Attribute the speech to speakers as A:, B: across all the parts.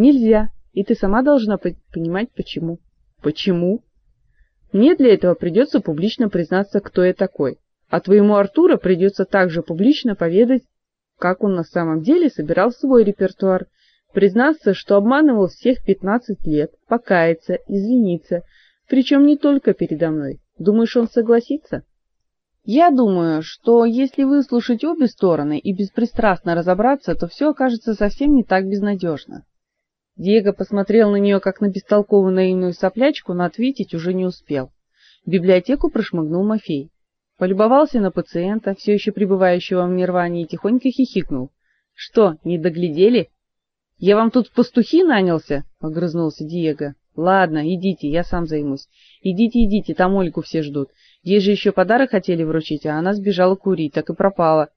A: Нельзя, и ты сама должна понимать почему. Почему? Мне для этого придется публично признаться, кто я такой. А твоему Артуру придется также публично поведать, как он на самом деле собирал свой репертуар, признаться, что обманывал всех 15 лет, покаяться, извиниться, причем не только передо мной. Думаешь, он согласится? Я думаю, что если выслушать обе стороны и беспристрастно разобраться, то все окажется совсем не так безнадежно. Диего посмотрел на нее как на бестолковую наивную соплячку, но ответить уже не успел. В библиотеку прошмыгнул Мафей. Полюбовался на пациента, все еще пребывающего в нирване, и тихонько хихикнул. Что, не доглядели? Я вам тут в пастухи нанялся, огрызнулся Диего. Ладно, идите, я сам займусь. Идите, идите, там Ольгу все ждут. Ей же еще подарок хотели вручить, а она сбежала курить, так и пропала.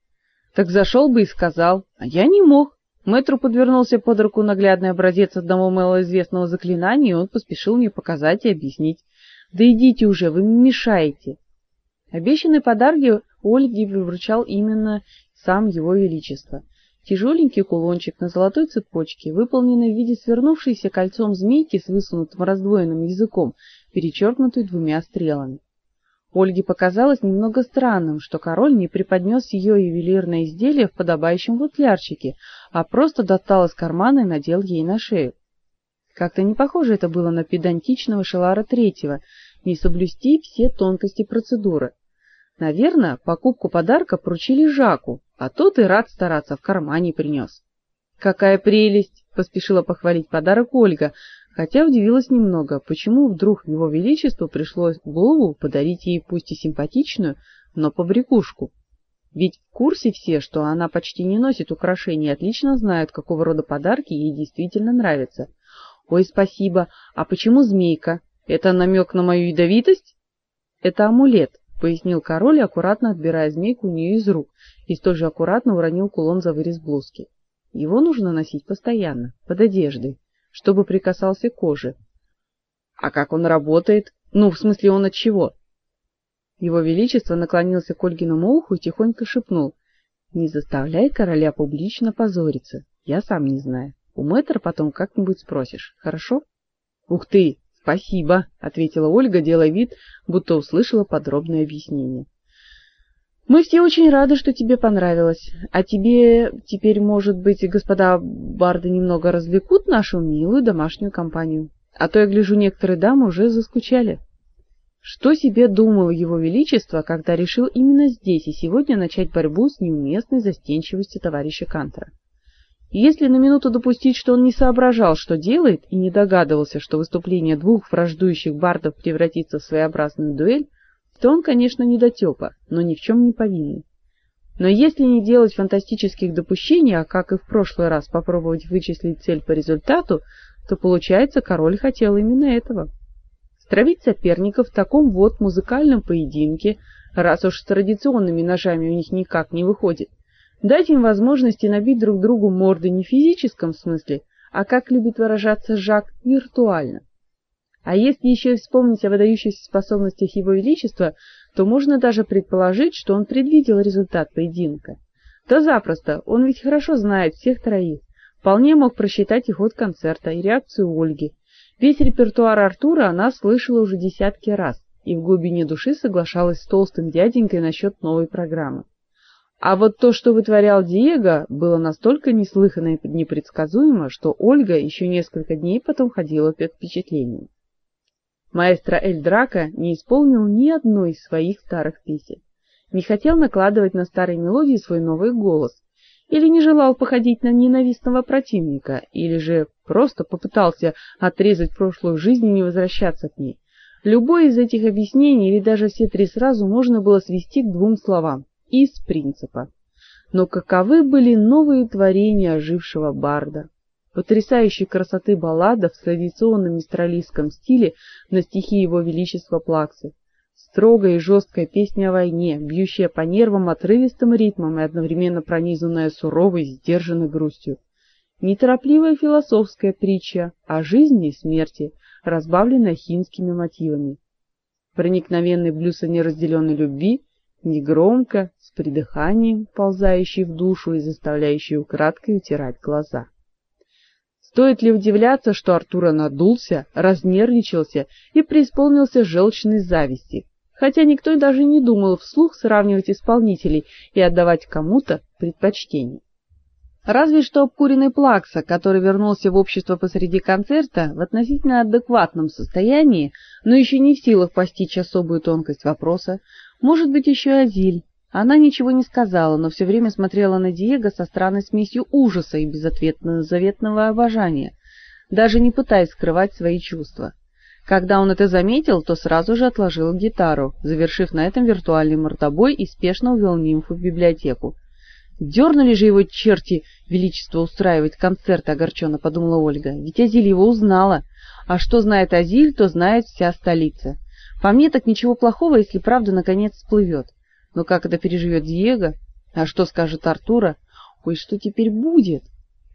A: Так зашел бы и сказал, а я не мог. Мэтру подвернулся под руку наглядный образец одного малоизвестного заклинания, и он поспешил мне показать и объяснить. Да идите уже, вы мешаете. Обещанный подарки Ольге вручал именно сам его величество. Тяжеленький кулончик на золотой цепочке, выполненный в виде свернувшейся кольцом змейки с высунутым раздвоенным языком, перечеркнутый двумя стрелами. Ольге показалось немного странным, что король не преподнес ее ювелирное изделие в подобающем футлярчике, а просто достал из кармана и надел ей на шею. Как-то не похоже это было на педантичного Шелара Третьего, не соблюсти все тонкости процедуры. Наверное, покупку подарка поручили Жаку, а тот и рад стараться, в кармане принес. Какая прелесть, поспешила похвалить подарок Ольга, хотя удивилась немного, почему вдруг его величеству пришло в голову подарить ей пусть и симпатичную, но побрякушку. Ведь в курсе все, что она почти не носит украшений отлично знают, какого рода подарки ей действительно нравятся. Ой, спасибо. А почему змейка? Это намек на мою ядовитость? Это амулет, пояснил король, аккуратно отбирая змейку у нее из рук, и столь же аккуратно уронил кулон за вырез блузки. Его нужно носить постоянно, под одеждой чтобы прикасался к коже. А как он работает? Ну, в смысле, он от чего? Его величество наклонился к Ольгиному уху и тихонько шепнул: "Не заставляй короля публично позориться. Я сам не знаю. У мэтра потом как-нибудь спросишь, хорошо?" "Ух ты, спасибо", ответила Ольга, делая вид, будто услышала подробное объяснение. Мы все очень рады, что тебе понравилось. А тебе теперь, может быть, господа барды немного развлекут нашу милую домашнюю компанию. А то я гляжу, некоторые дамы уже заскучали. Что себе думало его величество, когда решил именно здесь и сегодня начать борьбу с неуместной застенчивостью товарища Кантера? Если на минуту допустить, что он не соображал, что делает, и не догадывался, что выступление двух враждующих бардов превратится в своеобразную дуэль, то он, конечно, недотепа, но ни в чем не повинный. Но если не делать фантастических допущений, а как и в прошлый раз попробовать вычислить цель по результату, то получается, король хотел именно этого. Стравить соперников в таком вот музыкальном поединке, раз уж с традиционными ножами у них никак не выходит. Дать им возможности набить друг другу морды не в физическом смысле, а как любит выражаться Жак, виртуально. А если еще вспомнить о выдающихся способностях его величества, то можно даже предположить, что он предвидел результат поединка. Да запросто, он ведь хорошо знает всех троих. Вполне мог просчитать и ход концерта, и реакцию Ольги. Весь репертуар Артура она слышала уже десятки раз и в глубине души соглашалась с толстым дяденькой насчет новой программы. А вот то, что вытворял Диего, было настолько неслыханно и непредсказуемо, что Ольга еще несколько дней потом ходила под впечатлением. Маэстро Эль Драко не исполнил ни одной из своих старых песен, не хотел накладывать на старые мелодии свой новый голос, или не желал походить на ненавистного противника, или же просто попытался отрезать прошлую жизнь и не возвращаться к ней. Любое из этих объяснений или даже все три сразу можно было свести к двум словам: из принципа. Но каковы были новые творения ожившего барда? Потрясающей красоты баллада в традиционном мистралийском стиле на стихи его величества Плаксы. Строгая и жесткая песня о войне, бьющая по нервам отрывистым ритмом и одновременно пронизанная суровой, сдержанной грустью. Неторопливая философская притча о жизни и смерти, разбавленная хинскими мотивами. Проникновенный блюз о неразделенной любви, негромко, с придыханием, ползающий в душу и заставляющий украдкой утирать глаза. Стоит ли удивляться, что Артура надулся, разнервничался и преисполнился желчной зависти, хотя никто и даже не думал вслух сравнивать исполнителей и отдавать кому-то предпочтение. Разве что обкуренный Плакса, который вернулся в общество посреди концерта в относительно адекватном состоянии, но еще не в силах постичь особую тонкость вопроса, может быть еще Азиль. Она ничего не сказала, но все время смотрела на Диего со странной смесью ужаса и безответного заветного обожания, даже не пытаясь скрывать свои чувства. Когда он это заметил, то сразу же отложил гитару, завершив на этом виртуальный мордобой и спешно увел нимфу в библиотеку. Дернули же его черти величество устраивать концерт, огорченно подумала Ольга. Ведь Азиль его узнала. А что знает Азиль, то знает вся столица. По мне так ничего плохого, если правда наконец всплывет. Но как это переживет Диего? А что скажет Артура? Ой, что теперь будет?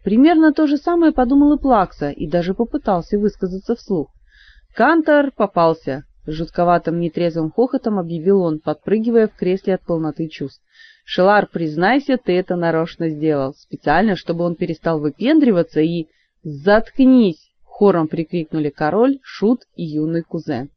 A: Примерно то же самое подумал и Плакса, и даже попытался высказаться вслух. Кантор попался, жутковатым нетрезвым хохотом объявил он, подпрыгивая в кресле от полноты чувств. Шелар, признайся, ты это нарочно сделал, специально, чтобы он перестал выпендриваться и... «Заткнись!» — хором прикрикнули король, шут и юный кузен.